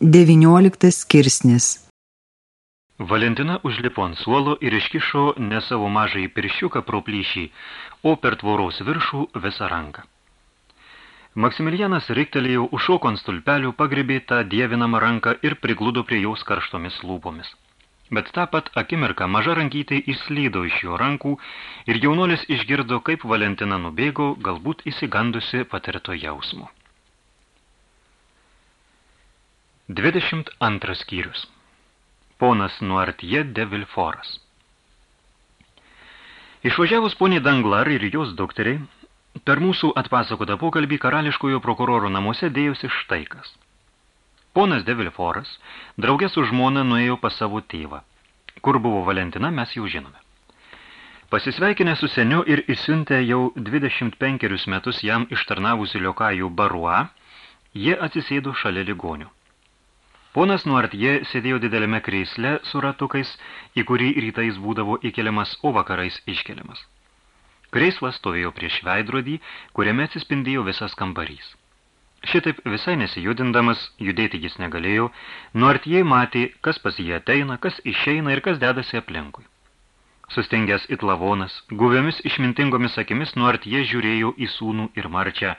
19 skirsnis Valentina užlipo ant suolo ir iškišo ne savo mažai pirščiuką pro plyšį, o per tvoros viršų visą ranką. Maksimilianas riktelėjo, užšoko ant stulpelių, pagribė tą dievinamą ranką ir prigludo prie jos karštomis lūpomis. Bet tą pat akimirką maža rankytė įslydo iš jo rankų ir jaunuolis išgirdo, kaip Valentina nubėgo, galbūt įsigandusi patirto jausmo. 22 skyrius. Ponas Nuartie de Vilforas. Išvažiavus poniai Danglar ir jos dukteriai, per mūsų atpasakotą pokalbį karališkojo prokuroro namuose dėjosi štaikas. Ponas de Vilforas, draugė su žmona, nuėjo pas savo tėvą. Kur buvo Valentina, mes jau žinome. Pasisveikinę su seniu ir įsiuntę jau 25 metus jam ištarnavusi liokajų barua, jie atsisėdo šalia ligonių. Ponas Nuartie sėdėjo didelėme kreisle su ratukais, į kurį rytais būdavo įkeliamas, o vakarais iškeliamas. Kreislas stovėjo prieš veidrodį, kuriame atsispindėjo visas kambarys. Šitaip visai nesijudindamas, judėti jis negalėjo, Nuartie matė, kas pas jį ateina, kas išeina ir kas dedasi aplinkui. Sustengęs it lavonas, guviomis išmintingomis akimis nuartie žiūrėjo į sūnų ir marčią,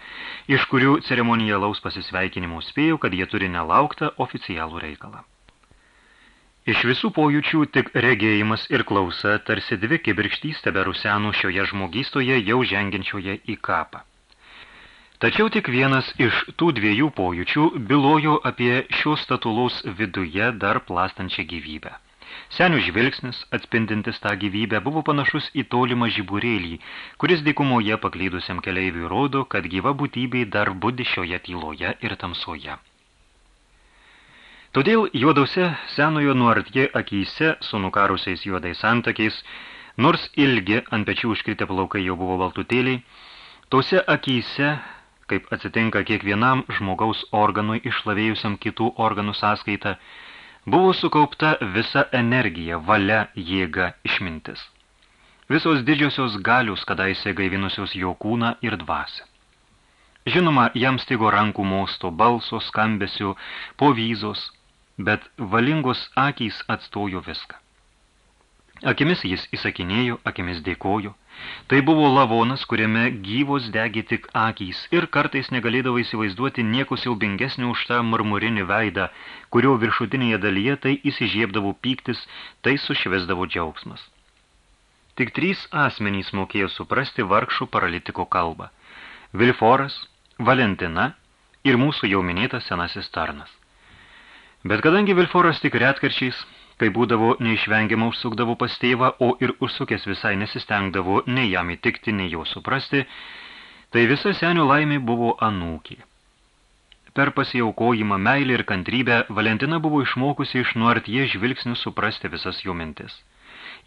iš kurių ceremonialaus pasisveikinimo spėjo, kad jie turi nelauktą oficialų reikalą. Iš visų pojūčių tik regėjimas ir klausa tarsi dvi kibirkštys teberuseno šioje žmogystoje jau žengiančioje į kapą. Tačiau tik vienas iš tų dviejų pojūčių bylojo apie šios statulos viduje dar plastančią gyvybę. Senių žvilgsnis, atspindintis tą gyvybę, buvo panašus į tolimą žiburėlį, kuris dykumoje paklydusiam keleiviui rodo, kad gyva būtybė dar budi šioje tyloje ir tamsoje. Todėl juodose senojo nuartie akyse su nukarusiais juodais santakiais, nors ilgi ant pečių užkritę plaukai jau buvo baltutėliai, tose akyse, kaip atsitinka kiekvienam žmogaus organui išlavėjusiam kitų organų sąskaitą, Buvo sukaupta visa energija, valia, jėga, išmintis. Visos didžiosios galius kadaise gaivinusios jo kūną ir dvasę. Žinoma, jam stigo rankų mosto, balso, skambesių, povyzos, bet valingos akys atstojo viską. Akimis jis įsakinėjo, akimis dėkojo, Tai buvo lavonas, kuriame gyvos degi tik akys ir kartais negalėdavo įsivaizduoti nieko siaubingesnio už tą marmurinį veidą, kurio viršutinėje dalyje tai įsižiebdavo pyktis, tai sušvesdavo džiaugsmas. Tik trys asmenys mokėjo suprasti vargšų paralitiko kalbą – Vilforas, Valentina ir mūsų jau minėtas senasis tarnas. Bet kadangi Vilforas tik retkarčiais kai būdavo neišvengiama užsukdavo pas tėvą, o ir užsukęs visai nesistengdavo nei jam įtikti, nei jo suprasti, tai visa senio laimė buvo anūkė. Per pasiaukojimą, meilį ir kantrybę Valentina buvo išmokusi iš nuartie žvilgsnių suprasti visas jų mintis.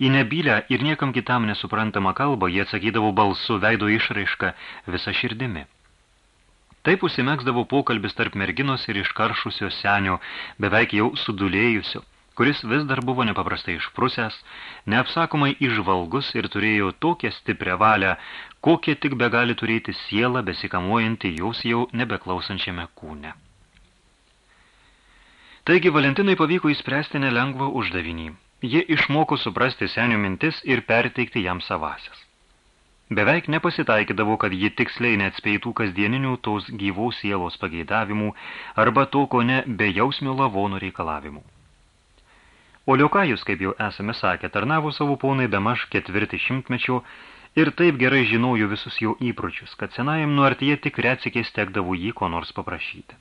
Į nebylę ir niekam kitam nesuprantamą kalbą jie atsakydavo balsu veido išraišką visą širdimi. Taip užsimegsdavo pokalbis tarp merginos ir iškaršusio senio, beveik jau sudulėjusio, kuris vis dar buvo nepaprastai išprusęs, neapsakomai išvalgus ir turėjo tokią stiprią valią, kokie tik be gali turėti sielą besikamuojanti jos jau nebeklausančiame kūne. Taigi Valentinai pavyko įspręsti nelengvą uždavinį. Ji išmoko suprasti senio mintis ir perteikti jam savasias. Beveik nepasitaikydavo, kad ji tiksliai neatspėtų kasdieninių tos gyvos sielos pageidavimų arba to, ko ne bejausmio lavono reikalavimų. O Liokajus, kaip jau esame sakę, tarnavo savo ponai bemaž ketvirtį šimtmečio ir taip gerai žinojo visus jo įpročius, kad senajam nuartyje tik retsikės tekdavo jį ko nors paprašyti.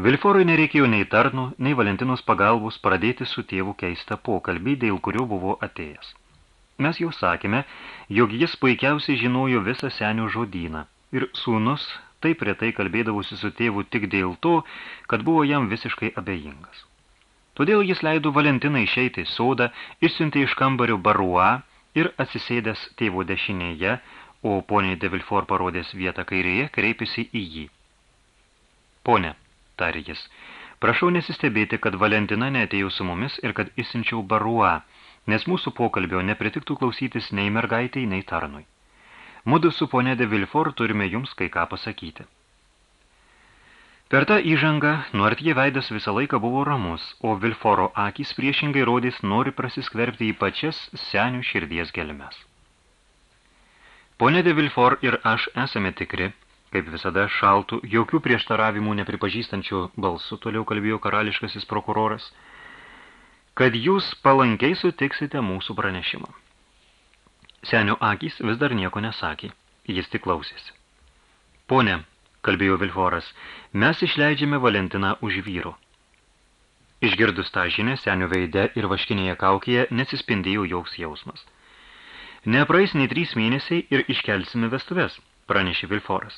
Vilforui nereikėjo nei tarnų, nei Valentinos pagalbos pradėti su tėvu keistą pokalbį, dėl kurio buvo atėjęs. Mes jau sakėme, jog jis puikiausiai žinojo visą senio žodyną ir sūnus taip retai kalbėdavusi su tėvu tik dėl to, kad buvo jam visiškai abejingas. Todėl jis leido Valentiną išeiti į sodą, išsiuntė iš kambario baruą ir atsisėdęs tėvo dešinėje, o poniai de Vilfor parodės vietą kairėje, kreipėsi į jį. Pone, tarė jis, prašau nesistebėti, kad Valentina neatėjo su mumis ir kad išsiunčiau baruą, nes mūsų pokalbio nepritiktų klausytis nei mergaitei, nei tarnui. Mudu su ponė de Vilfor turime jums kai ką pasakyti. Per tą įžangą Nuartie veidas visą laiką buvo ramus, o Vilforo akys priešingai rodys nori prasiskverbti į pačias senių širdies gelmes. Pone de Vilfor ir aš esame tikri, kaip visada šaltų, jokių prieštaravimų nepripažįstančių balsų, toliau kalbėjo karališkasis prokuroras, kad jūs palankiai sutiksite mūsų pranešimą. Senio akys vis dar nieko nesakė, jis tik klausėsi. Pone, kalbėjo Vilforas, mes išleidžiame Valentiną už vyro. Išgirdus tą žinę, senio veide ir vaškinėje kaukėje nesispindėjo joks jausmas. Nepraeis nei trys mėnesiai ir iškelsime vestuves, pranešė Vilforas.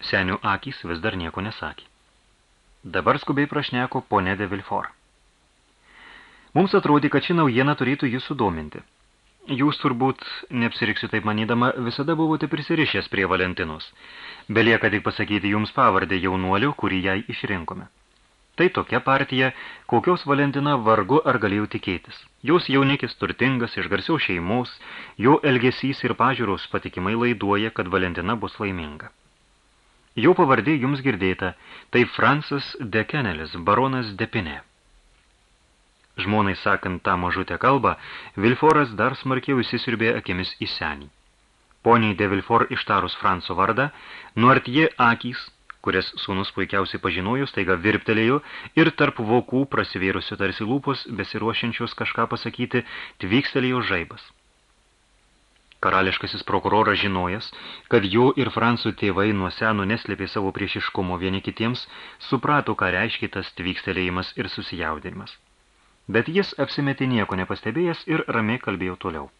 Senio akys vis dar nieko nesakė. Dabar skubiai prašneko ponė de Vilfor. Mums atrodė, kad ši naujiena turėtų jį sudominti. Jūs turbūt, neapsiriksiu taip manydama, visada buvote prisirišęs prie Valentinos. Belieka tik pasakyti jums pavardę jaunuolių, kurį jai išrinkome. Tai tokia partija, kokios Valentina vargu ar galėjau tikėtis. Jos jaunikis turtingas, iš garsiaus šeimos, jo elgesys ir pažiūros patikimai laiduoja, kad Valentina bus laiminga. Jo pavardė jums girdėta, tai Francis de Kenelis, baronas Depinė. Žmonai sakant tą mažutę kalbą, Vilforas dar smarkiau įsisirbė akimis į senį. Poniai de Vilfor ištarus Franco vardą, nuartie akys, kurias sūnus puikiausiai pažinojo, staiga virptelėjo ir tarp vokų prasivėrusio tarsi lūpos, besiruošiančios kažką pasakyti, tvykstelėjo žaibas. Karališkasis prokuroras žinojas, kad jo ir Francų tėvai nuo senų neslėpė savo priešiškumo vieni kitiems, suprato, ką reiškia tas tvykstelėjimas ir susijaudinimas bet jis apsimetė nieko nepastebėjęs ir ramiai kalbėjo toliau.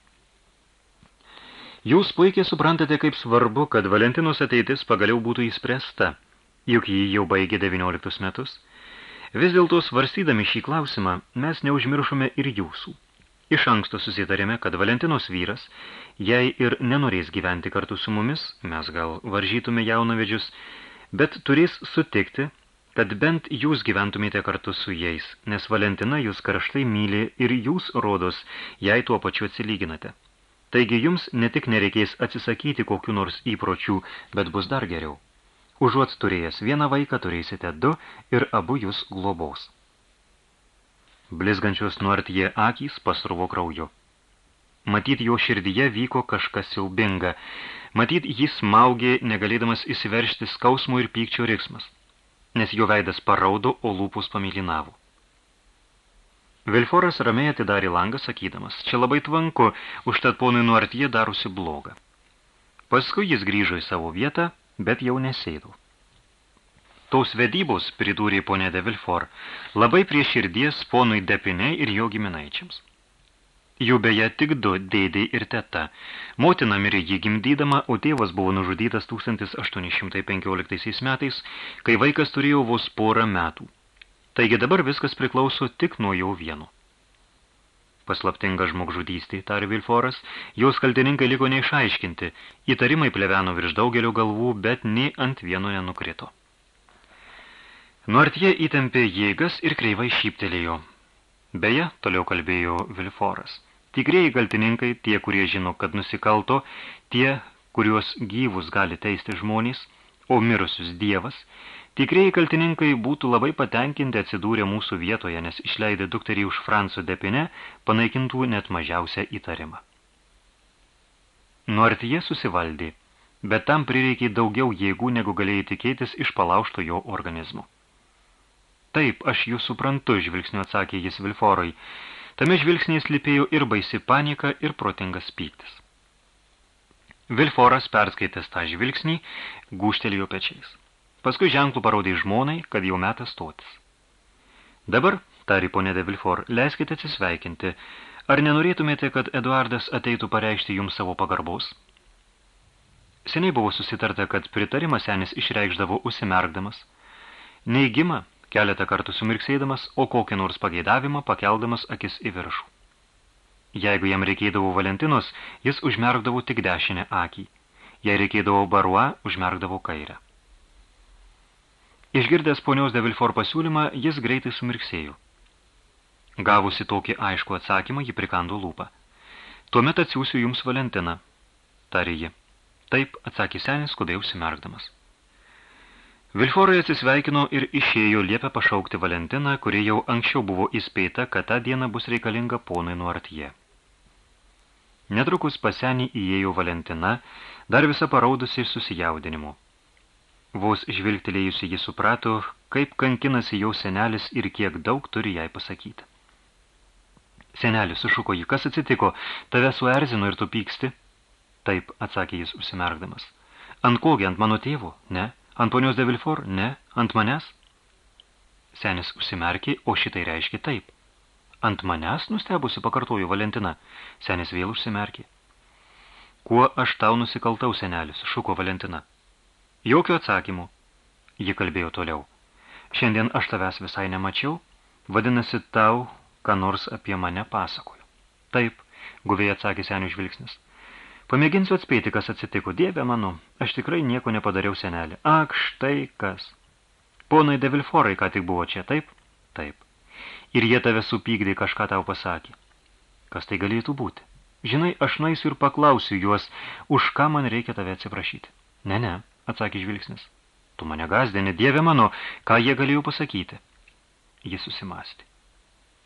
Jūs puikiai suprantate, kaip svarbu, kad Valentinos ateitis pagaliau būtų įspręsta, juk jį jau baigė 19 metus. Vis dėlto svarstydami šį klausimą, mes neužmiršome ir jūsų. Iš anksto susitarėme, kad Valentinos vyras, jei ir nenorės gyventi kartu su mumis, mes gal varžytume jaunavedžius, bet turės sutikti, kad bent jūs gyventumėte kartu su jais, nes Valentina jūs karštai myli ir jūs rodos, jei tuo pačiu atsilyginate. Taigi jums ne tik nereikės atsisakyti kokiu nors įpročių, bet bus dar geriau. Užuot turėjęs vieną vaiką, turėsite du ir abu jūs globos. Blizgančios nuartie akys pasruvo krauju. Matyt, jo širdyje vyko kažkas siaubinga. Matyt, jis maugė, negalėdamas įsiveršti skausmų ir pykčio riksmas nes jo veidas paraudo, o lūpus pamilinavo. Vilforas ramiai atidarė langą, sakydamas, čia labai tvanku, užtat ponui nuartie darusi blogą. Paskui jis grįžo į savo vietą, bet jau nesėdo. Taus vedybos, pridūrė ponė de Vilfor, labai prie širdies ponui Depinei ir jo giminaičiams. Jų beje tik du, dėdė ir teta. Motina mirė jį gimdydama, o tėvas buvo nužudytas 1815 metais, kai vaikas turėjo vos porą metų. Taigi dabar viskas priklauso tik nuo jau vieno. Paslaptinga žmogžudystė, tarė Vilforas, jos kaltininkai liko neišaiškinti, įtarimai pleveno virš daugelio galvų, bet nei ant vieno nenukrito. Nuartie įtempė jėgas ir kreivai šyptelėjo. Beje, toliau kalbėjo Vilforas. Tikrieji kaltininkai, tie, kurie žino, kad nusikalto, tie, kuriuos gyvus gali teisti žmonės, o mirusius dievas, tikrieji kaltininkai būtų labai patenkinti atsidūrę mūsų vietoje, nes išleidę dukterį už Franco depinę, panaikintų net mažiausią įtarimą. Nuartyje susivaldė, bet tam prireikė daugiau jėgų, negu galėjai tikėtis iš palaušto jo organizmo. Taip, aš jūs suprantu, žvilgsniu atsakė jis Vilforui, Tame žvilgsnėje slypėjo ir baisi panika, ir protingas pyktis. Vilforas, perskaitęs tą žvilgsnį, gūštelėjo pečiais. Paskui ženklų parodė žmonai, kad jau metas stotis. Dabar, tari ponė de Vilfor, leiskite atsisveikinti. Ar nenorėtumėte, kad Eduardas ateitų pareikšti jums savo pagarbos? Seniai buvo susitarta, kad pritarimą senis išreikšdavo užsimerkdamas. Neigimą keletą kartų sumirksėdamas, o kokį nors pageidavimą pakeldamas akis į viršų. Jeigu jam reikėdavo Valentinos, jis užmerkdavo tik dešinę akį. Jei reikėdavo Barua, užmerkdavo kairę. Išgirdęs ponios de Vilfor pasiūlymą, jis greitai sumirksėjo. Gavusi tokį aišku atsakymą, ji prikando lūpą. Tuomet atsiųsiu jums Valentiną, tarė ji. Taip, atsakė senis, skubiai užsimerkdamas. Vilforai atsisveikino ir išėjo liepę pašaukti Valentiną, kuri jau anksčiau buvo įspėta, kad tą dieną bus reikalinga ponui nuartie. Netrukus pasenį įėjo Valentina, dar visą paraudusi susijaudinimu. Vos žvilgtelėjusi ji suprato, kaip kankinasi jau senelis ir kiek daug turi jai pasakyti. Senelis sušuko jį, kas atsitiko, tave suerzino ir tu pyksti? Taip, atsakė jis užsimerkdamas. Ant kogi, ant mano tėvo? Ne. Ant ponios de Vilfor? Ne. Ant manęs? Senis užsimerkė, o šitai reiškia taip. Ant manęs nustebusi pakartojo Valentina. Senis vėl užsimerkė. Kuo aš tau nusikaltau, senelis, šuko Valentina. Jokio atsakymų. Ji kalbėjo toliau. Šiandien aš tavęs visai nemačiau, vadinasi, tau ką nors apie mane pasakojo. Taip, guviai atsakė senių žvilgsnis. Pamėginsiu atspėti, kas atsitiko. Dieve mano, aš tikrai nieko nepadariau senelį. Ak, štai kas. Ponai de Vilforai ką tik buvo čia, taip? Taip. Ir jie tave supykdė, kažką tau pasakė. Kas tai galėtų būti? Žinai, aš naisiu ir paklausiu juos, už ką man reikia tave atsiprašyti. Ne, ne, atsakė žvilgsnis. Tu mane gazdini, dieve mano, ką jie galėjo pasakyti. Jis susimasti.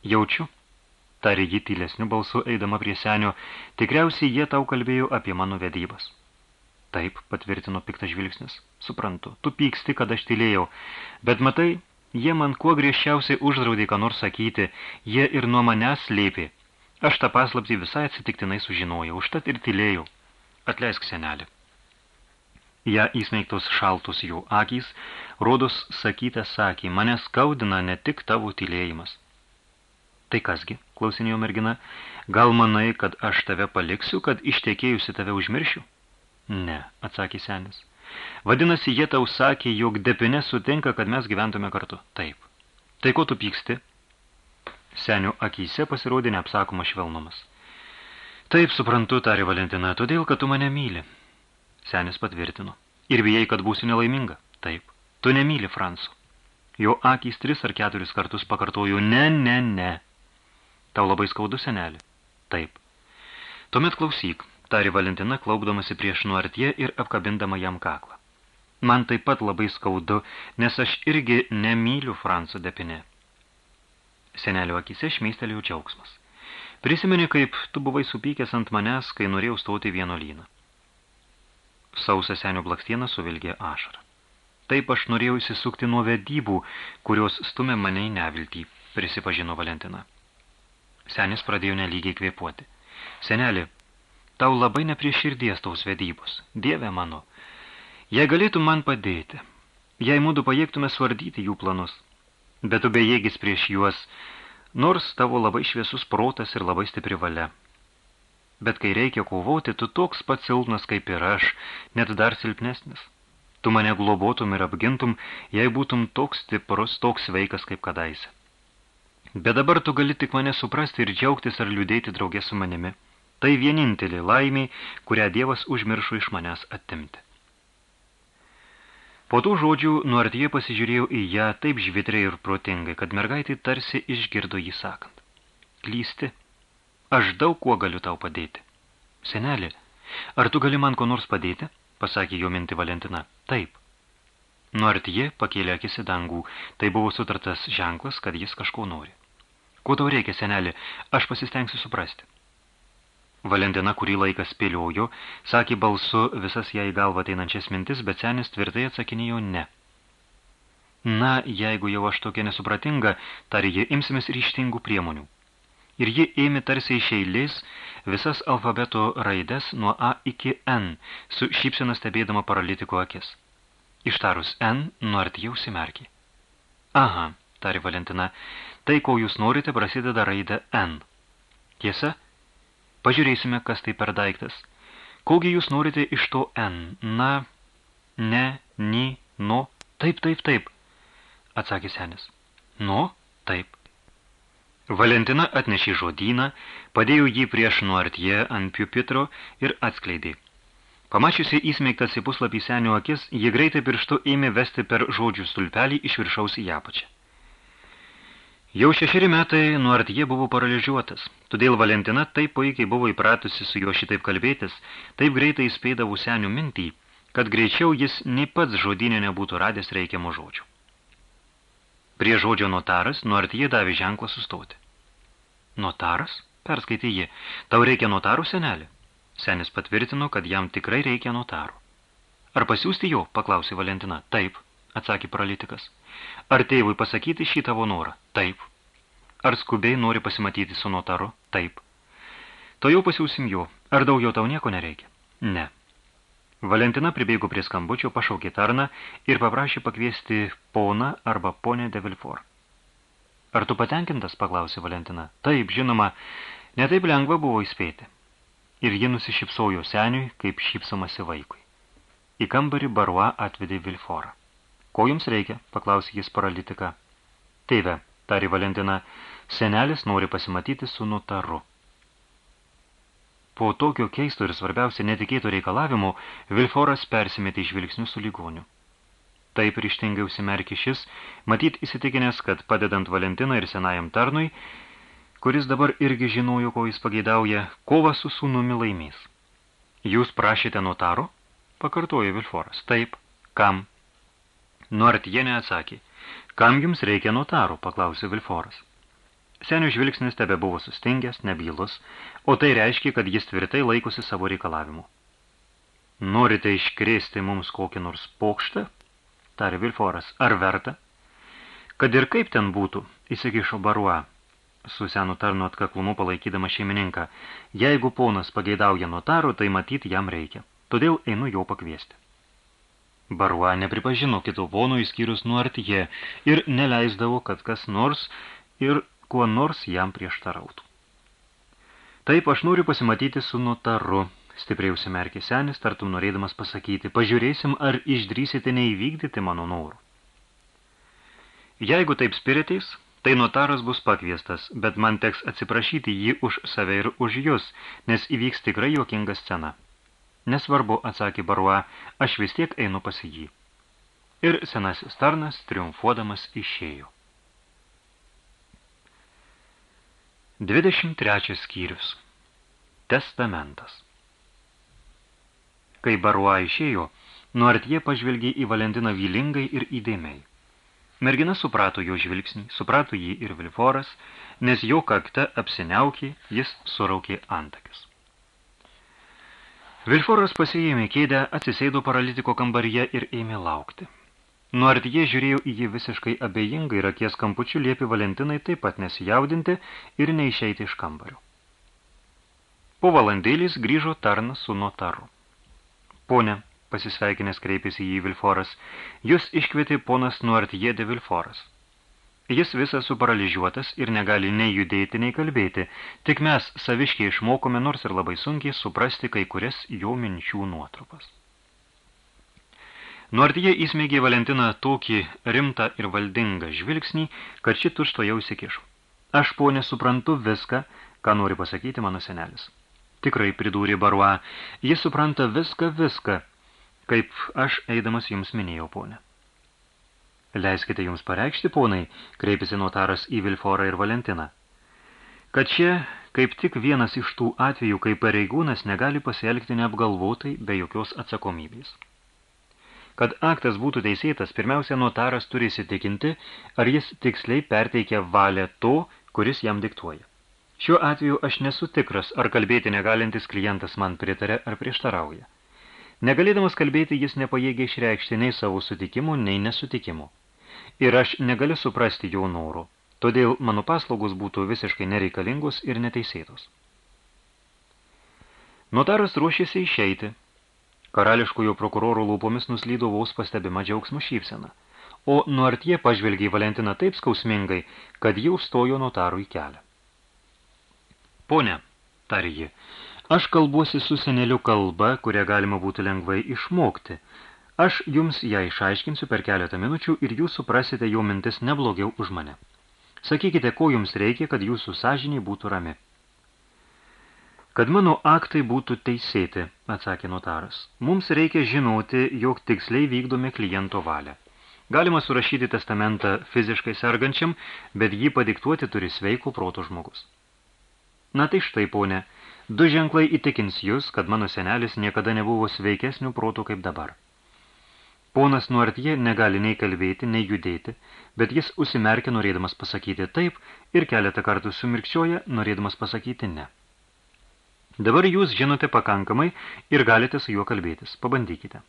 Jaučiu, tarė ji tylesniu balsu eidama prie senio, tikriausiai jie tau kalbėjo apie mano vedybas. Taip, patvirtino piktas žvilgsnis. Suprantu, tu pyksti, kad aš tylėjau, bet matai, jie man kuo griežčiausiai uždraudė ką nors sakyti, jie ir nuo manęs slėpė. Aš tą paslaptį visai atsitiktinai sužinojau, užtat ir tylėjau. Atleisk senelį. Ja įsmeigtos šaltus jų akys, rodos sakytą sakė, mane skaudina ne tik tavo tylėjimas. Tai kasgi, klausinėjo mergina, gal manai, kad aš tave paliksiu, kad ištekėjusi tave užmiršiu? Ne, atsakė senis. Vadinasi, jie tau sakė, jog depinė sutinka, kad mes gyventume kartu. Taip. Tai ko tu pyksti? Senio akyse pasirodė neapsakomas švelnumas. Taip, suprantu, tarė Valentina, todėl, kad tu mane myli. Senis patvirtino. Ir bijai, kad būsi nelaiminga? Taip. Tu nemyli Fransu. Jo akys tris ar keturis kartus pakartojo, ne, ne, ne. Tau labai skaudu, senelį? Taip. Tuomet klausyk, tari Valentina, klaupdamasi prieš nuartie ir apkabindama jam kaklą. Man taip pat labai skaudu, nes aš irgi nemyliu Franco depinė. Senelio akise šmeistelėjau džiaugsmas. Prisimeni, kaip tu buvai supykęs ant manęs, kai norėjau stauti vienolyną. Sausą senio blakstieną suvilgė ašarą. Taip aš norėjau įsisukti nuo vedybų, kurios stumė mane į neviltį, prisipažino Valentina. Senis pradėjo nelygiai kvėpuoti. Seneli, tau labai neprie širdies taus vedybos. Dieve mano, jei galėtų man padėti, jei mūdu pajėgtume svardyti jų planus, bet tu bejėgis prieš juos, nors tavo labai šviesus protas ir labai stipri valia. Bet kai reikia kovoti, tu toks pats silpnas kaip ir aš, net dar silpnesnis. Tu mane globotum ir apgintum, jei būtum toks stiprus, toks sveikas kaip kadaise. Bet dabar tu gali tik mane suprasti ir džiaugtis ar liūdėti draugė su manimi. Tai vienintelė laimė, kurią Dievas užmiršo iš manęs atimti. Po tų žodžių nuartyje pasižiūrėjau į ją taip žvitriai ir protingai, kad mergaitė tarsi išgirdo jį sakant. Klysti, aš daug kuo galiu tau padėti. Senelė, ar tu gali man ko nors padėti? pasakė jo minti Valentina. Taip. Nuartyje pakėlė akis į dangų, tai buvo sutartas ženklas, kad jis kažko nori. Ko tau reikia, senelį? Aš pasistengsiu suprasti. Valentina kurį laiką spėliojo, sakė balsu visas jai galva ateinančias mintis, bet senis tvirtai atsakinėjo ne. Na, jeigu jau aš tokia nesupratinga, tarė ji, imsimės ryštingų priemonių. Ir ji ėmė tarsi iš eilės visas alfabeto raides nuo A iki N, su šypsena stebėdama paralitiko akis. Ištarus N, nuart jau simerkė. Aha, tarė Valentina, Tai, ko jūs norite, prasideda raidė N. Tiesa? Pažiūrėsime, kas tai per daiktas. Kogi jūs norite iš to N? Na, ne, ni, no. Taip, taip, taip, atsakė senis. No, taip. Valentina atnešė žodyną, padėjo jį prieš nuartie ant piupitro ir atskleidė. Pamačiusi įsmeigtas į puslapį senio akis, ji greitai pirštu ėmė vesti per žodžių stulpelį iš viršaus į apačią. Jau šešeri metai nuartie buvo paralyžiuotas, todėl Valentina taip puikiai buvo įpratusi su juo šitaip kalbėtis, taip greitai įspėdavo senių mintį, kad greičiau jis nei pats žodinė nebūtų radęs reikiamų žodžių. Prie žodžio notaras nuartyje davė ženklą sustoti. Notaras? Perskaitė ji. Tau reikia notarų, senelį? Senis patvirtino, kad jam tikrai reikia notarų. Ar pasiūsti jo? paklausė Valentina. Taip, atsakė paralitikas. Ar tėvui pasakyti šį tavo norą? Taip. Ar skubiai nori pasimatyti su notaru? Taip. To jau pasiūsim jo. Ar daugiau tau nieko nereikia? Ne. Valentina pribėgo prie skambučio, pašaukė tarną ir paprašė pakviesti poną arba ponę de Vilfor. Ar tu patenkintas, paklausė Valentina. Taip, žinoma, netaip lengva buvo įspėti. Ir ji nusišypsojo seniui, kaip šypsomasi vaikui. Į kambarį Barua atvedė Vilforą. Ko jums reikia, paklausė jis paralitiką. Teive, tarė Valentina, senelis nori pasimatyti su notaru. Po tokio keisto ir svarbiausia netikėto reikalavimo, Vilforas persimetė žvilgsnių su ligoniu. Taip ryštingai užsimerkė šis, matyt įsitikinęs, kad padedant Valentiną ir senajam tarnui, kuris dabar irgi žinojo, ko jis pageidauja, kova su sūnumi laimės. Jūs prašėte notaro? Pakartojo Vilforas. Taip. Kam? Nuart jie neatsakė. Kam jums reikia notaro? Paklausė Vilforas. Senio žvilgsnis tebe buvo sustingęs, nebylus, o tai reiškia, kad jis tvirtai laikosi savo reikalavimu. Norite iškrėsti mums kokį nors pokštą? Tarė Vilforas. Ar verta? Kad ir kaip ten būtų, įsikišo Barua, su senu tarnu atkaklumu palaikydama šeimininką. Jeigu ponas pageidauja notaro, tai matyti jam reikia. Todėl einu jo pakviesti. Barua nepripažino kito pono įskyrus nuartyje ir neleisdavo, kad kas nors ir kuo nors jam prieštarautų. Taip, aš noriu pasimatyti su notaru, stipriai užsimerkė senis, tartum norėdamas pasakyti, pažiūrėsim, ar išdrysite neįvykdyti mano norų. Jeigu taip spiritės, tai notaras bus pakviestas, bet man teks atsiprašyti jį už save ir už jūs, nes įvyks tikrai jokinga scena. Nesvarbu, atsakė Barua, aš vis tiek einu pasi jį. Ir senasis tarnas triumfuodamas išėjo. 23 skyrius Testamentas Kai Barua išėjo, nuartie pažvelgė į Valentiną vylingai ir įdėmiai. Mergina suprato jo žvilgsnį, suprato jį ir Vilforas, nes jo kakta apsiniaukė, jis suraukė antakis. Vilforas pasiėmė kėdę, atsisėdo paralitiko kambaryje ir ėmė laukti. Nuartyje žiūrėjau į jį visiškai abejingai ir akies kampučių liepi Valentinai taip pat nesijaudinti ir neišeiti iš kambario. Po valandėlis grįžo tarnas su notaru. Pone, pasisveikinęs kreipėsi jį Vilforas, jūs iškvietė ponas Nuartyje de Vilforas. Jis visas suparaližiuotas ir negali nei judėti, nei kalbėti, tik mes saviškiai išmokome nors ir labai sunkiai suprasti kai kurias jo minčių nuotrupas. Nuartyje įsmeigė Valentiną tokį rimtą ir valdingą žvilgsnį, kad ši tušto jau įsikišo. Aš, ponė, suprantu viską, ką nori pasakyti mano senelis. Tikrai pridūrė Barua, jis supranta viską, viską, kaip aš eidamas jums minėjau, ponė. Leiskite jums pareikšti, ponai, kreipėsi notaras į Vilforą ir Valentiną, kad čia kaip tik vienas iš tų atvejų, kai pareigūnas negali pasielgti neapgalvotai be jokios atsakomybės. Kad aktas būtų teisėtas, pirmiausia, notaras turi įsitikinti, ar jis tiksliai perteikia valią to, kuris jam diktuoja. Šiuo atveju aš nesu tikras, ar kalbėti negalintis klientas man pritarė ar prieštarauja. Negalėdamas kalbėti, jis nepajėgia išreikšti nei savo sutikimų, nei nesutikimų. Ir aš negaliu suprasti jo norų, todėl mano paslaugos būtų visiškai nereikalingos ir neteisėtos. Notaras ruošėsi išeiti, Karališkųjų prokurorų lūpomis nuslydo vos pastebima džiaugsmo šypsena, o nuartie pažvelgė Valentiną taip skausmingai, kad ji užstojo notarų į kelią. Pone, tarė ji, aš kalbuosi su seneliu kalba, kurią galima būtų lengvai išmokti. Aš jums ją išaiškinsiu per keletą minučių ir jūs suprasite jo mintis neblogiau už mane. Sakykite, ko jums reikia, kad jūsų sąžiniai būtų rami. Kad mano aktai būtų teisėti, atsakė notaras, mums reikia žinoti, jog tiksliai vykdome kliento valią. Galima surašyti testamentą fiziškai sergančiam, bet jį padiktuoti turi sveiko proto žmogus. Na tai štai, ponė, du ženklai įtikins jūs, kad mano senelis niekada nebuvo sveikesnių protų kaip dabar – Ponas Nuartie negali nei kalbėti, nei judėti, bet jis užsimerkia norėdamas pasakyti taip ir keletą kartų sumirkščioja, norėdamas pasakyti ne. Dabar jūs žinote pakankamai ir galite su juo kalbėtis. Pabandykite.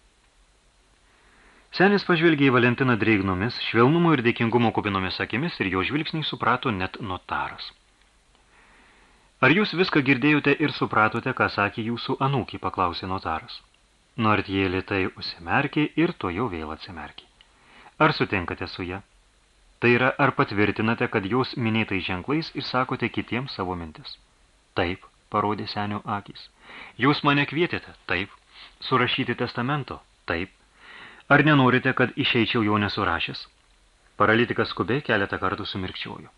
Senis pažvelgė į Valentiną dreignomis, švelnumo ir dėkingumo kupinomis akimis ir jo žvilgsnį suprato net notaras. Ar jūs viską girdėjote ir supratote, ką sakė jūsų anūkį, paklausė notaras. Nort jie lietai užsimerkė ir to jau vėl atsimerkė. Ar sutinkate su ją? Tai yra, ar patvirtinate, kad jūs minėtai ženklais ir sakote kitiems savo mintis? Taip, parodė senio akis. Jūs mane kvietėte? Taip. Surašyti testamento? Taip. Ar nenorite, kad išeičiau jo nesurašęs? Paralitikas skubė keletą kartų sumirkčiojo.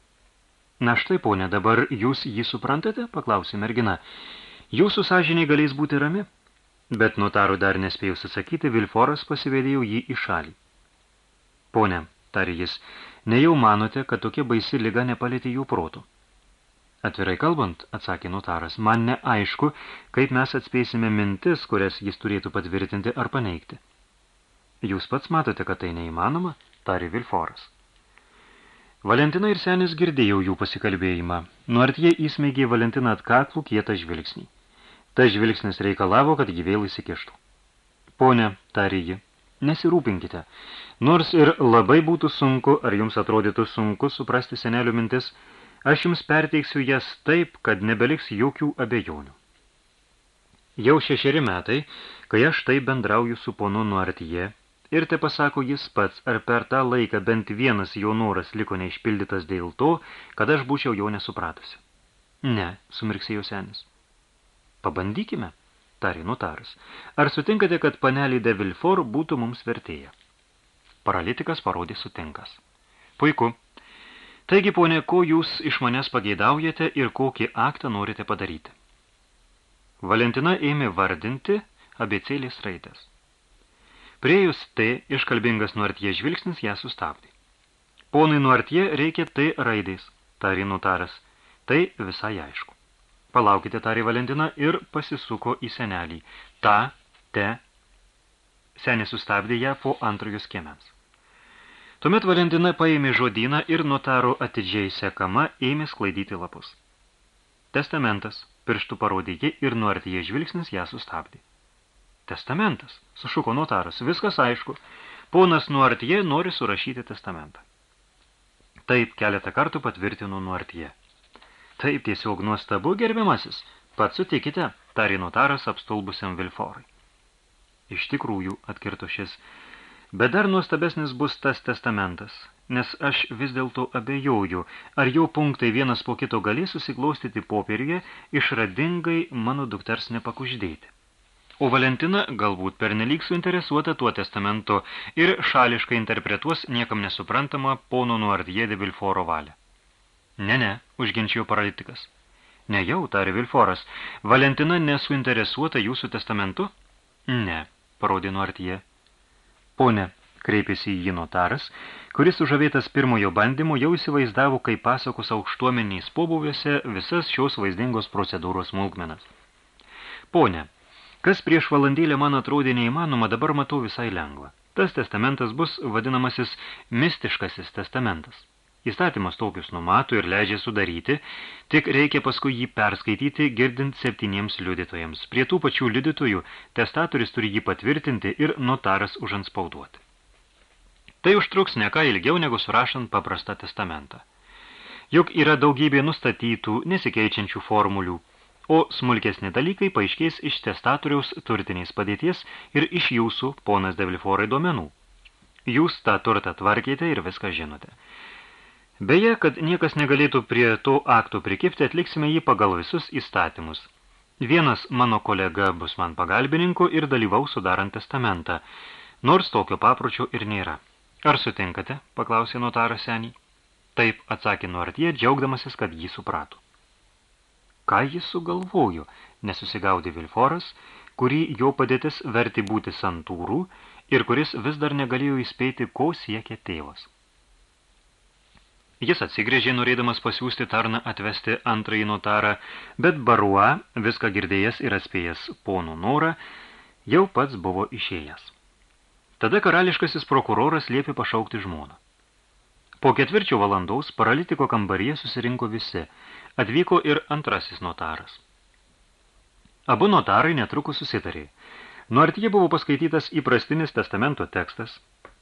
Na štai, ponė, dabar jūs jį suprantate? paklausė mergina. Jūsų sąžiniai galės būti rami? Bet notarų dar nespėjus atsakyti, Vilforas pasivedėjo jį į šalį. Pone, tarė jis, nejau manote, kad tokia baisi lyga nepalėtė jų protų. Atvirai kalbant, atsakė notaras, man neaišku, kaip mes atspėsime mintis, kurias jis turėtų patvirtinti ar paneigti. Jūs pats matote, kad tai neįmanoma, tarė Vilforas. Valentina ir senis girdėjau jų pasikalbėjimą. Nuart jie įsmeigė Valentiną atkaklų kietą žvilgsnį. Ta žvilgsnis reikalavo, kad jį vėl įsikeštų. Pone, tarė ji, nesirūpinkite. Nors ir labai būtų sunku, ar jums atrodytų sunku suprasti senelių mintis, aš jums perteiksiu jas taip, kad nebeliks jokių abejonių. Jau šešeri metai, kai aš taip bendrauju su ponu Nuartyje, Ir te pasako jis pats, ar per tą laiką bent vienas jo noras liko neišpildytas dėl to, kad aš būčiau jo nesupratusi. Ne, sumirksėjo senis. Pabandykime, tarė notaras. Ar sutinkate, kad panelį de Vilfor būtų mums vertėja? Paralitikas parodė sutinkas. Puiku. Taigi, ponė, ko jūs iš manęs pageidaujate ir kokį aktą norite padaryti? Valentina ėmė vardinti abecėlės raidės. Priejus tai, iškalbingas Nuartie žvilgsnis ją sustabdė. Ponui Nuartie reikia tai raidės, tarė nutaras. Tai visai aišku. Palaukite, tarė Valentina ir pasisuko į senelį. Ta, te. Senė sustabdė ją po antrojo skėmens. Tuomet Valentina paėmė žodyną ir notaro atidžiai sekama ėmė sklaidyti lapus. Testamentas, pirštų parodė ji ir nuartyje žvilgsnis ją sustabdė. Testamentas, sušuko notaras, viskas aišku. Ponas Nuartie nori surašyti testamentą. Taip, keletą kartų patvirtinu Nuartie. Taip, tiesiog nuostabu, gerbiamasis. Pats sutikite, tarė notaras apstulbusiam Vilforai. Iš tikrųjų, atkirto šis, bet dar nuostabesnis bus tas testamentas, nes aš vis dėlto abejoju, ar jau punktai vienas po kito galės susiklaustyti popieriuje išradingai mano dukters nepakuždėti. O Valentina galbūt pernelyg suinteresuota tuo testamento ir šališkai interpretuos niekam nesuprantamą pono Nuardie de Vilforo valią. Ne, ne, užginčijo paralitikas. Ne jau, tarė Vilforas, Valentina nesuinteresuota jūsų testamentu? Ne, parodė Nuardie. Pone, kreipėsi į jį notaras, kuris sužavėtas pirmojo bandymo jau įsivaizdavo, kaip pasakos aukštuomeniais pobuvėse visas šios vaizdingos procedūros smulkmenas. Pone, Kas prieš valandėlę man atrodė neįmanoma, dabar matau visai lengva. Tas testamentas bus vadinamasis mistiškasis testamentas. Įstatymas tokius numato ir leidžia sudaryti, tik reikia paskui jį perskaityti, girdint septyniems liudytojams. Prie tų pačių liudytojų testatorius turi jį patvirtinti ir notaras užanspauduoti. Tai užtruks ne ką ilgiau negu surašant paprastą testamentą. Juk yra daugybė nustatytų, nesikeičiančių formulių, o smulkesni dalykai paaiškės iš testatoriaus turtinės padėties ir iš jūsų, ponas Devliforai, duomenų. Jūs tą turtą tvarkėte ir viską žinote. Beje, kad niekas negalėtų prie to aktų prikipti, atliksime jį pagal visus įstatymus. Vienas mano kolega bus man pagalbininku ir dalyvaus sudarant testamentą, nors tokio papročio ir nėra. Ar sutinkate? paklausė notaras senį. Taip, atsakė Nuartie, džiaugdamasis, kad jį suprato. Ką jis sugalvojo, nesusigaudė Vilforas, kurį jo padėtis verti būti santūrų ir kuris vis dar negalėjo įspėti, ko siekia tėvas. Jis atsigrėžė, norėdamas pasiūsti tarną atvesti antrąjį notarą, bet Barua, viską girdėjęs ir atspėjęs ponų norą, jau pats buvo išėjęs. Tada karališkasis prokuroras liepė pašaukti žmoną. Po ketvirčio valandaus paralitiko kambaryje susirinko visi. Atvyko ir antrasis notaras. Abu notarai netrukus susitarė. Nuartyje buvo paskaitytas įprastinis testamento tekstas.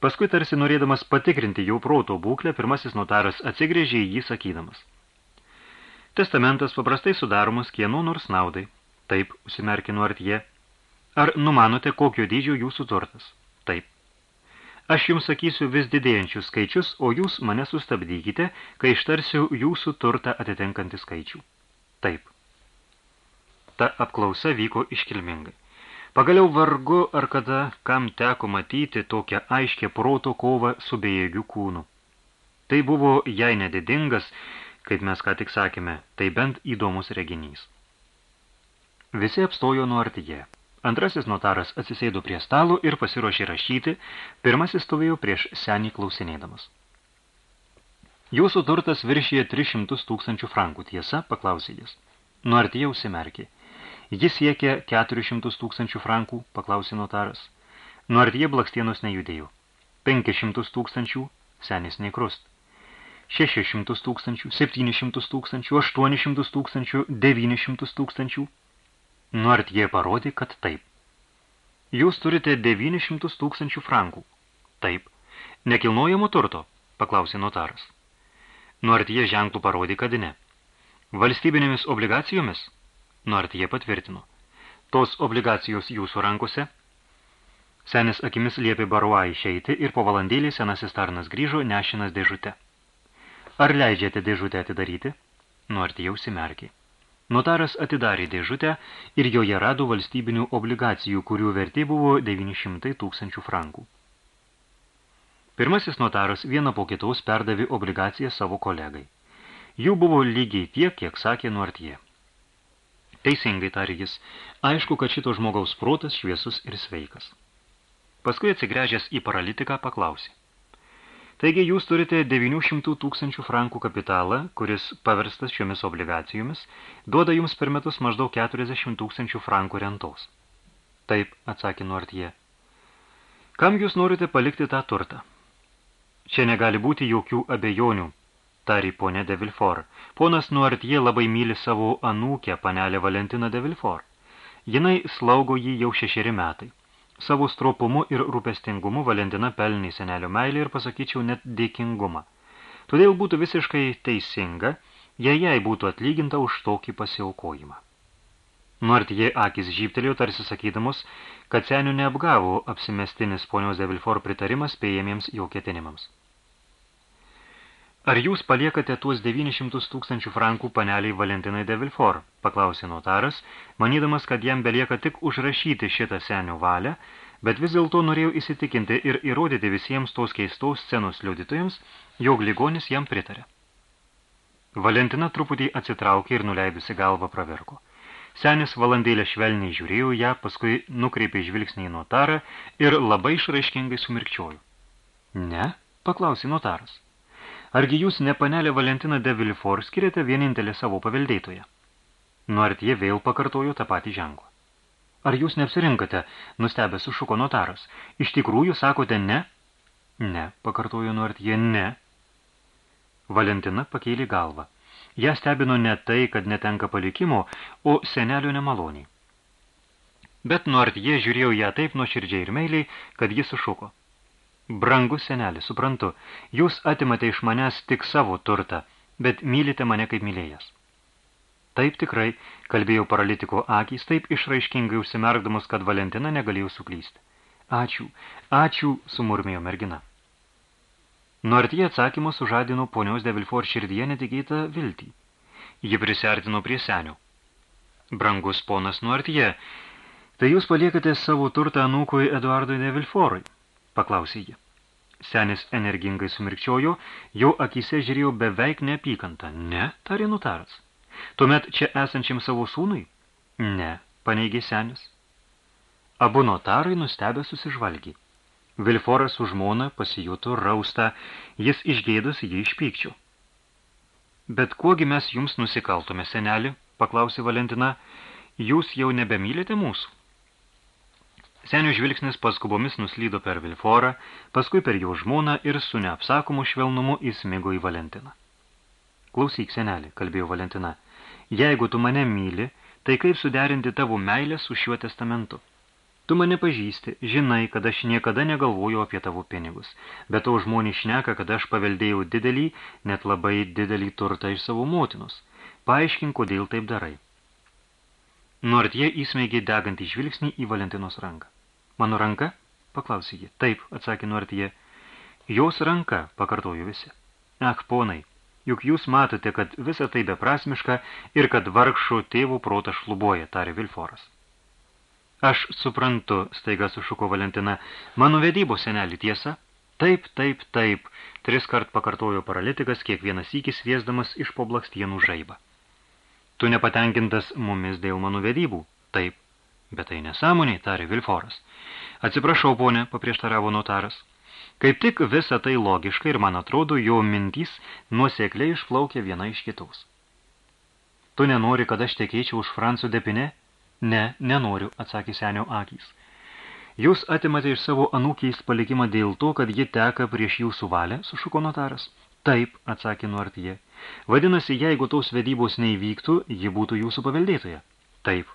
Paskui tarsi norėdamas patikrinti jau proto būklę, pirmasis notaras atsigrėžė į jį sakydamas. Testamentas paprastai sudaromas kieno nors naudai. Taip, užsimerkė Nuartyje. Ar numanote, kokio dydžio jūsų turtas? Taip. Aš jums sakysiu vis didėjančius skaičius, o jūs mane sustabdykite, kai ištarsiu jūsų turtą atitenkantį skaičių. Taip. Ta apklausa vyko iškilmingai. Pagaliau vargu ar kada kam teko matyti tokią aiškę proto kovą su bejėgių kūnu. Tai buvo, jei nedidingas, kaip mes ką tik sakėme, tai bent įdomus reginys. Visi apstojo nuo artyje. Antrasis notaras atsisėdo prie stalo ir pasiruošė rašyti, pirmasis stovėjo prieš senį klausinėdamas. Jūsų turtas viršyje 300 tūkstančių frankų, tiesa, paklausė jis. Nuartyje užsimerkė. Jis siekia 400 tūkstančių frankų, paklausė notaras. Nuartyje blakstienos nejudėjo. 500 tūkstančių, senis nekrust. 600 tūkstančių, 700 tūkstančių, 800 tūkstančių, 900 tūkstančių, Nort jie parodė, kad taip. Jūs turite 900 tūkstančių frankų. Taip. Nekilnojamo turto, paklausė notaras. Nort jie ženklų parodė, kad ne. Valstybinėmis obligacijomis? Nort jie patvirtino. Tos obligacijos jūsų rankose? Senis akimis liepė baruą išeiti ir po valandėlį senasis tarnas grįžo nešinas dėžute. Ar leidžiate dėžutę atidaryti? Nort jie užsimerkė. Notaras atidarė dėžutę ir joje rado valstybinių obligacijų, kurių vertė buvo 900 tūkstančių frankų. Pirmasis notaras vieną po kitos perdavė obligaciją savo kolegai. Jų buvo lygiai tiek, kiek sakė Nuartie. Teisingai tarė jis, aišku, kad šito žmogaus protas šviesus ir sveikas. Paskui atsigręžęs į paralitiką paklausė. Taigi jūs turite 900 tūkstančių frankų kapitalą, kuris paverstas šiomis obligacijomis, duoda jums per metus maždaug 40 tūkstančių frankų rentos. Taip, atsakė Nuartie. Kam jūs norite palikti tą turtą? Čia negali būti jokių abejonių, tari ponė de Vilfor. Ponas Nuartie labai myli savo anūkę, panelę Valentiną de Vilfor. Jinai slaugo jį jau šešeri metai. Savo stropumu ir rūpestingumu Valentina pelnė senelio meilį ir pasakyčiau net dėkingumą. Todėl būtų visiškai teisinga, jei jai būtų atlyginta už tokį pasiaukojimą. Nort jie akis žyptelėjo tarsi sakydamos, kad senių neapgavo apsimestinis ponios de Vilfor pritarimas spėjamiems jo ketinimams. Ar jūs paliekate tuos 900 tūkstančių frankų paneliai Valentinai de Vilfor? Paklausė notaras, manydamas, kad jam belieka tik užrašyti šitą senio valią, bet vis dėlto norėjau įsitikinti ir įrodyti visiems tos keistos scenos liudytojams, jog ligonis jam pritarė. Valentina truputį atsitraukė ir nuleidusi galvą praverko. Senis valandėlę švelniai žiūrėjo ją, paskui nukreipė žvilgsnį į notarą ir labai išraiškingai sumirkčiojo. Ne? paklausė notaras. Argi jūs ne panelė Valentina de Vilfor skiriate vienintelį savo paveldėtoje? Nuartie vėl pakartojo tą patį ženklą. Ar jūs neapsirinkate, nustebęs sušuko notaras. Iš tikrųjų sakote ne? Ne, pakartojo Nuartie, ne. Valentina pakėlė galvą. Ja stebino ne tai, kad netenka palikimo, o senelio nemaloniai. Bet Nuartie žiūrėjo ją taip nuoširdžiai ir meiliai, kad jis sušuko. Brangus seneli, suprantu, jūs atimate iš manęs tik savo turtą, bet mylite mane kaip mylėjas. Taip tikrai, kalbėjau paralitiko akys, taip išraiškingai užsimerkdamus, kad Valentina negalėjau suklysti. Ačiū, ačiū, sumurmėjo mergina. Nuartie atsakymus sužadino ponios de Vilfor širdyje netikėtą viltį. Ji prisartino prie senio. Brangus ponas Nuartie, tai jūs paliekate savo turtą anūkui Eduardui de Vilforui paklausė ji. Senis energingai sumirkčiojo, jo akise žiūrėjo beveik neapykantą. Ne, tarė nutaras. Tuomet čia esančiam savo sūnui? Ne, paneigė senis. Abu notarai nustebę susižvalgė. Vilforas su žmona pasijuto raustą, jis išgėdus jį iš pykčių. Bet kuogi mes jums nusikaltume, seneli, paklausė Valentina, jūs jau nebemylite mūsų. Senio žvilgsnis paskubomis nuslydo per Vilforą, paskui per jo žmoną ir su neapsakomu švelnumu įsmigo į Valentiną. Klausyk, senelį, kalbėjo Valentina, jeigu tu mane myli, tai kaip suderinti tavo meilę su šiuo testamentu? Tu mane pažįsti, žinai, kad aš niekada negalvoju apie tavo pinigus, bet to žmonės šneka, kad aš paveldėjau didelį, net labai didelį turtą iš savo motinos. Paaiškink, kodėl taip darai. Nortie įsmeigė degantį žvilgsnį į Valentinos ranką. Mano ranka? paklausė ji. Taip, atsakė Nortie. Jos ranka, pakartojo visi. Ach, ponai, juk jūs matote, kad visa tai beprasmiška ir kad vargšų tėvų protas šluboja, tarė Vilforas. Aš suprantu, staiga sušuko Valentina, mano vedybos senelį tiesa? Taip, taip, taip, tris kart pakartojo paralitikas, kiekvienas įkis viesdamas iš po blakstienų žaibą. Tu nepatenkintas mumis dėl mano vedybų? Taip, bet tai nesąmoniai, tarė Vilforas. Atsiprašau, ponė, paprieštaravo notaras. Kaip tik visa tai logiška ir man atrodo, jo mintys nuosekliai išplaukė viena iš kitos. Tu nenori, kad aš tekėčiau už Fransų depinę? Ne, nenoriu, atsakė senio akys. Jūs atimate iš savo anūkiais palikimą dėl to, kad ji teka prieš jūsų valią, sušuko notaras. Taip, atsakė Nuartyje. Vadinasi, jeigu tos vedybos neįvyktų, ji būtų jūsų paveldėtoja. Taip,